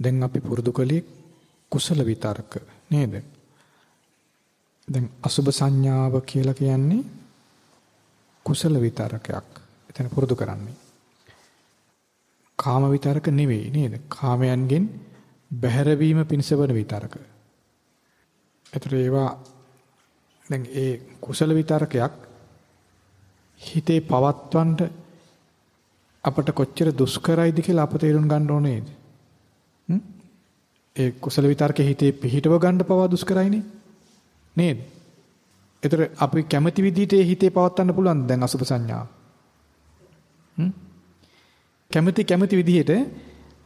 දැන් අපි පුරුදු කළේ කුසල විතර්ක නේද? දැන් අසුබ සංඥාව කියලා කියන්නේ කුසල විතරකයක්. එතන පුරුදු කරන්නේ. කාම විතරක නෙවෙයි නේද? කාමයන්ගෙන් බැහැරවීම පිණිස වන විතරක. ඒතර ඒවා දැන් ඒ කුසල විතරකයක් හිතේ පවත්වන්න අපට කොච්චර දුෂ්කරයිද කියලා අප තේරුම් ගන්න ඕනේද? ඒ කුසල විතරකේ හිතේ පිහිටව ගන්න පවා දුෂ්කරයිනේ. නේද? ඒතර අපි කැමති විදිහට හිතේ පවත්වන්න පුළුවන් දැන් අසුභ සංඥාව. හ්ම්? කැමති කැමති විදිහට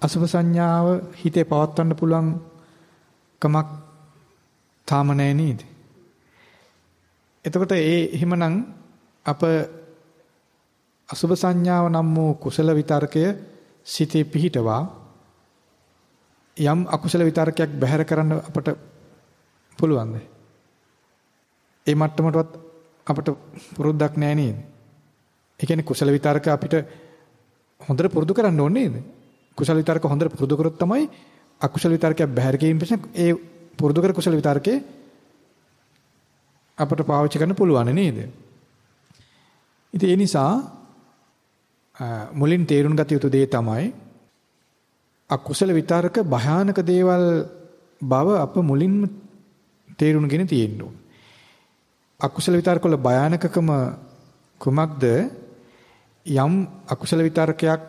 අසුභ සංඥාව හිතේ පවත්වන්න පුළුවන් කමක් තාම නැහැ නේද? එතකොට ඒ එහෙමනම් අප අසුභ සංඥාව නම් වූ කුසල විතර්කය සිතේ පිහිටවා යම් අකුසල විතර්කයක් බැහැර කරන්න අපට පුළුවන්ද? ඒ මට්ටමටවත් අපට පුරුද්දක් නැහැ නේද? ඒ කියන්නේ කුසල විතර්ක අපිට හොඳට පුරුදු කරන්න ඕනේ නේද? කුසල විතර්ක හොඳට පුරුදු කරොත් තමයි අකුසල විතර්කයක් බැහැර කිරීම පිණිස ඒ පුරුදු කර කුසල විතර්කේ අපට පාවිච්චි කරන්න පුළුවන් නේද? ඉතින් ඒ නිසා මුලින් තේරුම් ගත යුතු දේ තමයි අකුසල විතර්ක භයානක දේවල් බව අප මුලින්ම තේරුම්ගෙන තියෙන්න ඕන. අකුසල විතර්ක වල භයානකකම කුමක්ද? යම් අකුසල විතර්කයක්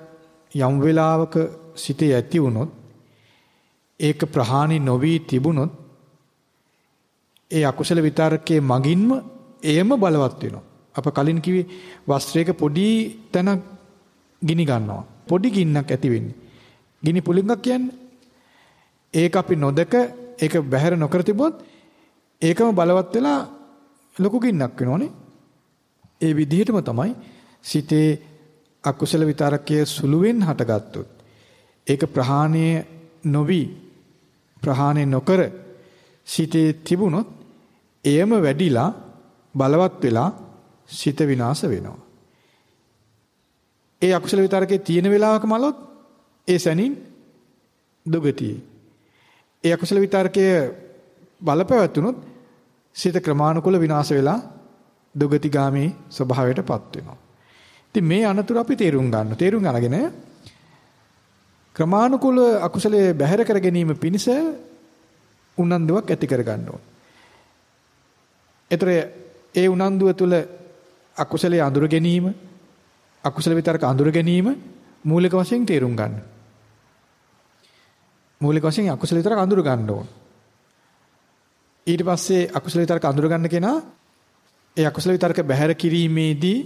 යම් වෙලාවක සිටේ ඇති වුණොත් ඒක ප්‍රහාණි නොවි තිබුණොත් ඒ අකුසල විතර්කයේ මගින්ම එයම බලවත් වෙනවා. අප කලින් කිව්වේ වස්ත්‍රයක පොඩි තැනක් ගිනි ගන්නවා. පොඩි ගින්නක් ඇති වෙන්නේ. ගිනි පුලිංගක් කියන්නේ. ඒක අපි නොදක ඒක බැහැර නොකර තිබොත් ඒකම බලවත් වෙලා ලොකු ගින්නක් වෙනවනේ. ඒ විදිහටම තමයි සිතේ අකුසල විතරකයේ සුළුවෙන් හටගත්තොත් ඒක ප්‍රහාණය නොවි ප්‍රහාණය නොකර සිතේ තිබුණොත් එයම වැඩිලා බලවත් වෙලා සිත විනාශ වෙනවා. ඒ අකුසල විතරකේ තියෙන වෙලාවක මලොත් ඒ සැනින් දුගතියි. ඒ අකුසල විතරකයේ බලපැවතුනොත් සිත ක්‍රමානුකූල විනාශ වෙලා දුගතිගාමී ස්වභාවයටපත් වෙනවා. ඉතින් මේ අනතුරු අපි තේරුම් ගන්න. තේරුම් අරගෙන ක්‍රමානුකූල අකුසලයේ බැහැර කර ගැනීම පිණිස උනන්දුවක් ඇති කර ගන්න ඕන. ඒතර ඒ උනන්දුව තුළ අකුසලයේ අඳුර ගැනීම අකුසල විතරක අඳුර ගැනීම මූලික වශයෙන් තේරුම් ගන්න. මූලික වශයෙන් අකුසල විතරක අඳුර ගන්න ඕන. ඊට පස්සේ අකුසල විතරක අඳුර ගන්න කෙනා ඒ අකුසල විතරක බැහැර කිරීමේදී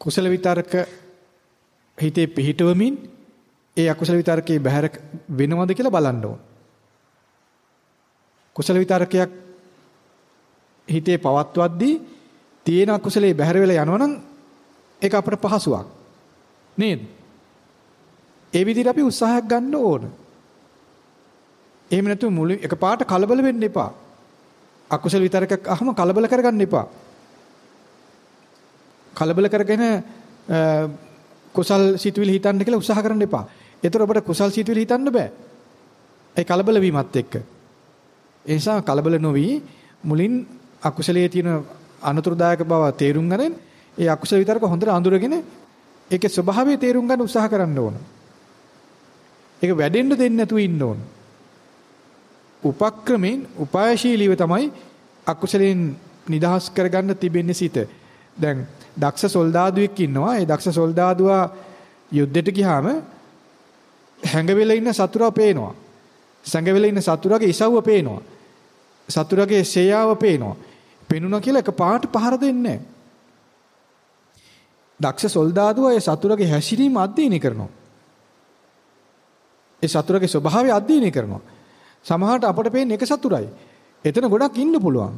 කුසල විතරක හිතේ පිහිටවමින් ඒ අකුසල විතරකේ බැහැර වෙනවද කියලා බලන්න ඕන. කුසල විතරකයක් හිතේ පවත්වද්දී තියෙන අකුසලේ බැහැර වෙලා යනවනම් ඒක අපට පහසුවක්. නේද? ඒ විදිහට අපි උත්සාහයක් ගන්න ඕන. එහෙම නැතුව මුල එකපාරට කලබල වෙන්න එපා. අකුසල විතරකක් අහම කලබල කරගන්න එපා. කලබල කරගෙන කුසල් සිතුවිලි හිතන්න කියලා උත්සාහ කරන්න එපා. ඒතර ඔබට කුසල් සිතුවිලි හිතන්න බෑ. ඒ කලබල වීමත් එක්ක. ඒ නිසා කලබල නොවි මුලින් අකුසලයේ තියෙන අනතුරුදායක බව තේරුම් ගන්න ඒ අකුසල විතරක හොඳට අඳුරගෙන ඒකේ ස්වභාවය තේරුම් ගන්න උත්සාහ කරන්න ඕන. ඒක වැඩෙන්න දෙන්නේ නැතුව ඉන්න ඕන. උපක්‍රමෙන් උපායශීලීව තමයි අකුසලෙන් නිදහස් කරගන්න තිබෙන්නේ සිත. දැන් දක්ෂ සොල්දාදුවෙක් ඉන්නවා. ඒ දක්ෂ සොල්දාදුවා යුද්ධෙට ගියාම හැංගවෙලා ඉන්න සතුරා පේනවා. සංගවෙලා ඉන්න සතුරාගේ ඉසව්ව පේනවා. සතුරාගේ සේයාව පේනවා. පෙනුණා කියලා එක පාට පහර දෙන්නේ දක්ෂ සොල්දාදුවා ඒ සතුරාගේ හැසිරීම අධ්‍යයනය කරනවා. ඒ සතුරාගේ ස්වභාවය අධ්‍යයනය කරනවා. සමහරට අපට පේන්නේ එක සතුරයි. එතන ගොඩක් ඉන්න පුළුවන්.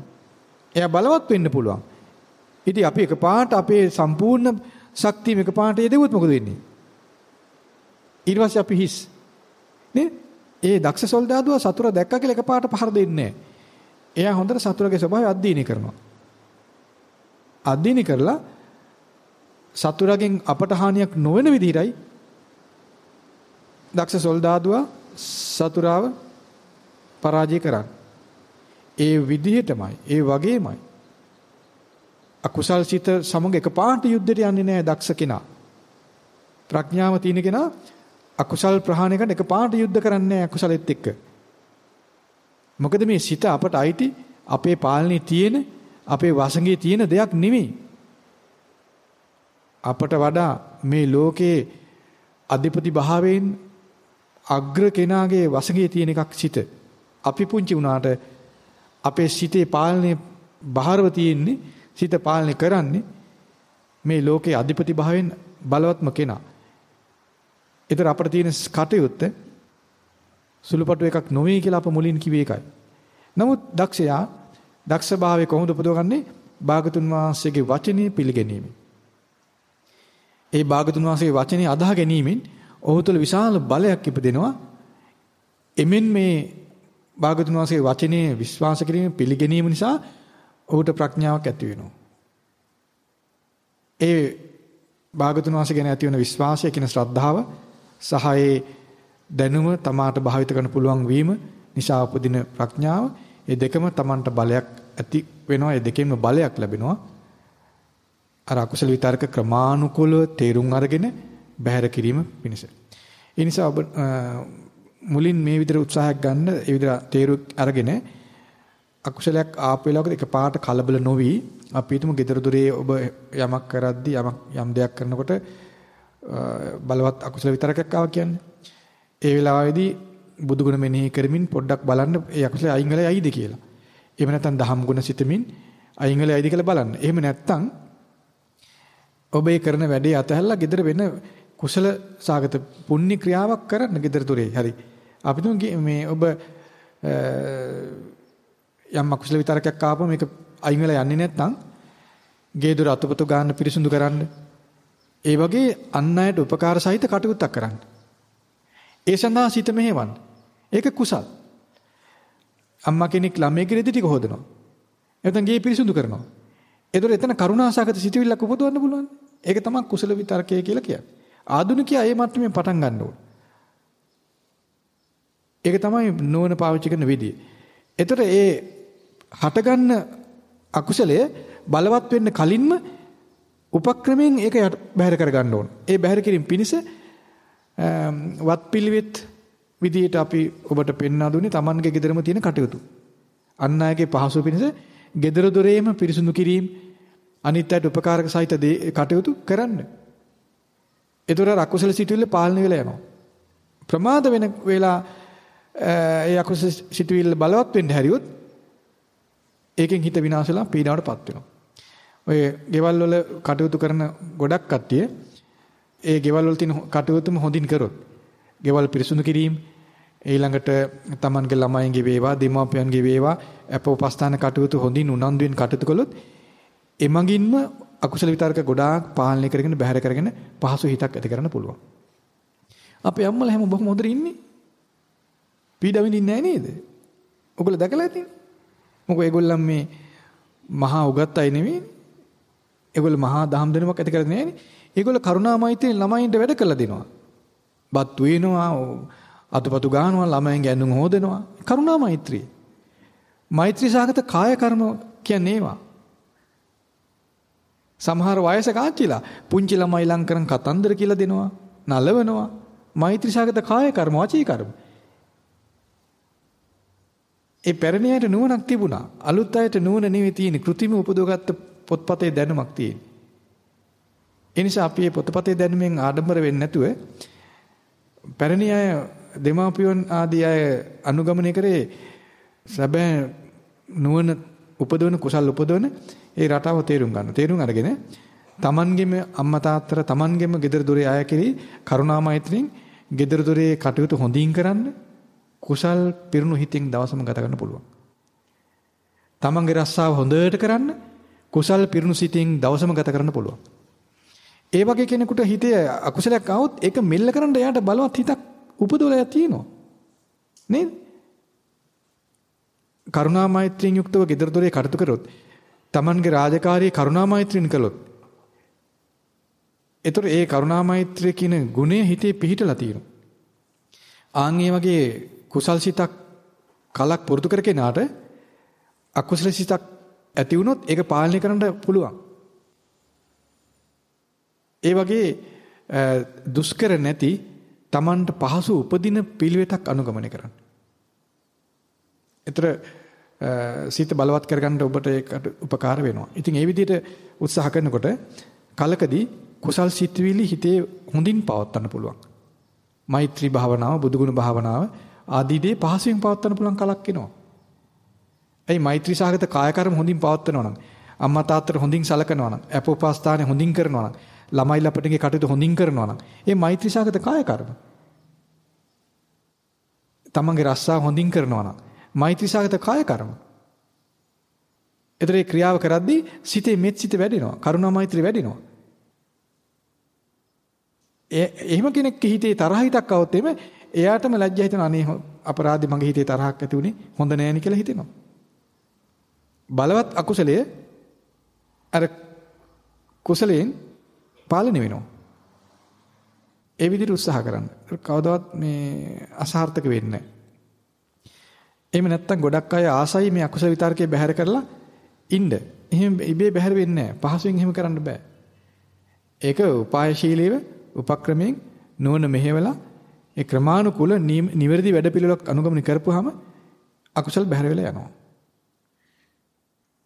එයා බලවත් වෙන්න පුළුවන්. ඉතින් අපි එකපාරට අපේ සම්පූර්ණ ශක්තිය එකපාරට යෙදුවොත් මොකද වෙන්නේ? ඊට පස්සේ අපි හිස්. නේ? ඒ දක්ෂ සොල්දාදුවා සතුරා දැක්කා කියලා එකපාරට පහර දෙන්නේ නැහැ. එයා හොඳට සතුරගේ ස්වභාවය අධ්‍යයනය කරනවා. අධ්‍යයනය කරලා සතුරගෙන් අපට හානියක් නොවන විදිහටයි දක්ෂ සොල්දාදුවා සතුරාව පරාජය කරන්න. ඒ විදිහටමයි ඒ වගේමයි අකුසල් සිත සමග එකපාරට යුද්ධයට යන්නේ නැහැ දක්ෂ කෙනා. ප්‍රඥාව තියෙන කෙනා අකුසල් ප්‍රහාණය කරන්න එකපාරට යුද්ධ කරන්නේ නැහැ අකුසලෙත් එක්ක. මොකද මේ සිත අපට අයිති අපේ පාලනේ තියෙන අපේ වසඟේ තියෙන දෙයක් නෙමෙයි. අපට වඩා මේ ලෝකේ අධිපති භාවයෙන් අග්‍ර කෙනාගේ වසඟේ තියෙන එකක් සිත. අපි පුංචි වුණාට අපේ සිතේ පාලනය බහරව තියෙන්නේ සිත පාලනය කරන්නේ මේ ලෝකේ අධිපති භාවයෙන් බලවත්ම කෙනා. ඒතර අපිට තියෙන කටයුත්ත සුළුපටු එකක් නොවේ කියලා අප මුලින් කිව්වේ ඒකයි. නමුත් දක්ෂයා දක්ෂභාවය කොහොමද උපදවගන්නේ? භාගතුන් වහන්සේගේ වචනේ පිළිගැනීමෙන්. ඒ භාගතුන් වහන්සේගේ වචනේ අදාහ ගැනීමෙන් ඔහු තුළ විශාල බලයක් ඉපදෙනවා. එමෙන් මේ භාගතුන් වහන්සේගේ වචනේ විශ්වාස කිරීම පිළිගැනීම නිසා ඔහුට ප්‍රඥාවක් ඇති වෙනවා. ඒ භාගතුන් වහන්සේ ගැන ඇති වෙන විශ්වාසය කියන ශ්‍රද්ධාව සහ ඒ දැනුම තමාට භාවිත කරන්න පුළුවන් වීම නිසා උපදින ප්‍රඥාව ඒ දෙකම Tamanට බලයක් ඇති වෙනවා ඒ දෙකෙන්ම බලයක් ලැබෙනවා අර අකුසල විතරක ක්‍රමානුකූලව තේරුම් අරගෙන බැහැර කිරීම පිණිස. ඒ නිසා ඔබ මුලින් මේ විදිහට උත්සාහයක් ගන්න ඒ විදිහට තේරු අරගෙන අකුසලයක් ආපු වෙලාවක එකපාරට කලබල නොවි අපි හිතමු gedara dore ඔබ යමක් කරද්දී යමක් යම් දෙයක් කරනකොට බලවත් අකුසල විතරකයක් ආවා කියන්නේ. ඒ වෙලාවේදී බුදුගුණ මෙනෙහි කරමින් පොඩ්ඩක් බලන්න ඒ අකුසල අයින් වෙලා යයිද කියලා. එහෙම නැත්නම් දහම් ගුණ සිතමින් අයින් වෙලා යයිද කියලා බලන්න. එහෙම නැත්නම් ඔබ ඒ කරන වැඩේ අතහැරලා gedara වෙන කුසල සාගත පුණ්‍ය ක්‍රියාවක් කරන්න gedara dore. හරි. අපි මේ ඔබ යම් අකුසල විතරකයක් ආපම මේක අයින් වෙලා යන්නේ නැත්නම් ගේ දොර අතපොත ගන්න පිරිසුදු කරන්න. ඒ වගේ අන් අයට උපකාර සහිත කටයුත්තක් කරන්න. ඒ සඳහා සිත මෙහෙවන්න. ඒක කුසල්. අම්මා කෙනෙක් ළමයෙකුගේ රෙදි ටික හොදනවා. එතන ගේ පිරිසුදු කරනවා. ඒතර එතන කරුණාසගත සිතුවිල්ලක් උපදවන්න පුළුවන්. ඒක තමයි කුසල විතරකය කියලා කියන්නේ. ආධුනිකයා ඒ මට්ටමේ පටන් ගන්න ඕන. ඒක තමයි නුවණ පාවිච්චි කරන විදිය. එතකොට ඒ හටගන්න අකුසලය බලවත් වෙන්න කලින්ම උපක්‍රමයෙන් ඒක බැහැර කරගන්න ඕන. ඒ බැහැර කිරීම පිණිස වත්පිළිවෙත් විදියට අපි ඔබට පෙන්වා දුන්නේ Tamanගේ ගෙදරම තියෙන කටයුතු. අන් අයගේ පහසු පිණිස ගෙදර දොරේම පිරිසුදු කිරීම අනිත් අයට උපකාරක සහිත කටයුතු කරන්න. ඒතර අකුසල සිතුවිල්ල පාලනය වෙලා යනවා. ප්‍රමාද වෙන වෙලා ඒ අකුසල සිතුවිල්ල බලවත් වෙන්න හැරියොත් ඒකෙන් හිත විනාශලා පීඩාවටපත් වෙනවා. ඔය ගෙවල් වල කටයුතු කරන ගොඩක් කට්ටිය ඒ ගෙවල් වල තියෙන කටයුතුම හොඳින් කරොත් ගෙවල් පිරිසුදු කිරීම ඊළඟට තමන්ගේ ළමයින්ගේ වේවා දෙමාපියන්ගේ වේවා අපෝපස්ථාන කටයුතු හොඳින් උනන්දුවෙන් කටයුතු කළොත් එමගින්ම අකුසල විතරක ගොඩාක් පාලනය කරගෙන බැහැර කරගෙන පහසු හිතක් ඇති කරන්න පුළුවන්. අපේ අම්මලා හැම බොහොම හොඳට ඉන්නේ. පීඩා විඳින්නේ නැහැ නේද? ඔයගොල්ලෝ දැකලා ඇතිනේ. මොකද ඒගොල්ලන් මේ මහා උගත් අය නෙවෙයි. ඒගොල්ලෝ මහා දහම් දෙනමක් ඇති කරන්නේ නැහැනේ. ඒගොල්ලෝ කරුණා මෛත්‍රියෙන් ළමයින්ට වැඩ කළා දෙනවා. බත් වේනවා, අතුපතු ගන්නවා, ළමයින්ගේ ඇඳුම් හොදනවා. කරුණා මෛත්‍රිය. මෛත්‍රී සාගත කාය කර්ම කියන්නේ ඒවා. සමහර වයසක ආච්චිලා පුංචි ළමයි ලං කරන් කතන්දර කියලා දෙනවා, නලවනවා. මෛත්‍රී සාගත කාය කර්ම, වචී කර්ම. ඒ පැරණි අයට නුවණක් තිබුණා. අලුත් අයට නුවණ නෙවෙයි තියෙන්නේ. કૃතිම උපදවගත්ත පොත්පතේ දැනුමක් තියෙන්නේ. ඒ නිසා අපි මේ පොත්පතේ දැනුමෙන් ආඩම්බර වෙන්නේ නැතුව පැරණි අය දෙමාපියන් ආදී අය අනුගමනය කරේ සැබෑ නුවණ උපදවන කුසල් උපදවන ඒ රටාව තේරුම් ගන්න. තේරුම් අරගෙන තමන්ගෙම අම්මා තාත්තලා තමන්ගෙම gedara dore අය කෙරෙහි කරුණා මෛත්‍රියෙන් gedara dore කටයුතු හොඳින් කරන්න කුසල් පිරුණු හිතින් දවසම ගත කරන්න පුළුවන්. තමන්ගේ රස්සාව හොඳට කරන්න කුසල් පිරුණු සිතින් දවසම ගත කරන්න පුළුවන්. ඒ වගේ කෙනෙකුට හිතේ අකුසලයක් ආවොත් ඒක මෙල්ල කරන්න එයාට බලවත් හිතක් උපදවලා තියෙනවා. නේද? කරුණා මෛත්‍රියෙන් යුක්තව gedara dore කටයුතු කරොත් තමන්ගේ රාජකාරිය කරුණා මෛත්‍රියෙන් කළොත් එතකොට ඒ කරුණා මෛත්‍රිය කියන ගුණය හිතේ පිහිටලා තියෙනවා. ආන් වගේ කුසල් සිතක් කලක් පුරුදු කර කෙනාට අකුසල සිතක් ඇති වුණොත් ඒක පාලනය කරන්න පුළුවන්. ඒ වගේ දුෂ්කර නැති Tamanට පහසු උපදින පිළිවෙතක් අනුගමනය කරන්න. ඒතර සිත බලවත් කරගන්න ඔබට ඒකට උපකාර වෙනවා. ඉතින් ඒ විදිහට උත්සාහ කරනකොට කලකදී කුසල් සිත්විලි හිතේ හොඳින් පවත්වන්න පුළුවන්. මෛත්‍රී භාවනාව, බුදුගුණ භාවනාව ආදී දේ පහසුවෙන් පවත්වන්න පුළුවන් කලක් එනවා. එයි මෛත්‍රී සාගත කාය කර්ම හොඳින් පවත්වනවා නම් අම්මා තාත්තට හොඳින් සලකනවා නම් අපෝපස්ථානේ හොඳින් කරනවා නම් ළමයි ලපටගේ කටයුතු හොඳින් කරනවා නම් ඒ මෛත්‍රී සාගත කාය කර්ම. තමන්ගේ රස්සා හොඳින් කරනවා නම් මෛත්‍රී සාගත කාය කර්ම. ඒතරේ ක්‍රියාව කරද්දී සිතේ මෙත් සිත වැඩෙනවා. කරුණා මෛත්‍රී වැඩෙනවා. ඒ එහෙම කෙනෙක් හිතේ තරහ හිතක් આવොත් එimhe එයාටම ලැජ්ජා හිතෙනවා අනේ අපරාධි මගේ හිතේ තරහක් ඇති උනේ හොඳ නෑනේ කියලා හිතෙනවා. බලවත් අකුසලයේ අර කුසලයෙන් පාලනය වෙනවා. ඒ විදිහට උත්සාහ කරන්න. කවදාවත් මේ අසාර්ථක වෙන්නේ නැහැ. එහෙම නැත්තම් ගොඩක් අය ආසයි මේ අකුසල විතර්කේ බැහැර කරලා ඉන්න. එහෙම ඉබේ බැහැර වෙන්නේ නැහැ. පහසුවෙන් එහෙම කරන්න බෑ. ඒක උපායශීලීව උපක්‍රමයෙන් නුවණ මෙහෙवला ඒ ක්‍රමානුකූල නිවැරදි වැඩපිළිවෙලක් අනුගමනය කරපුවාම අකුසල් බැහැර වෙලා යනවා.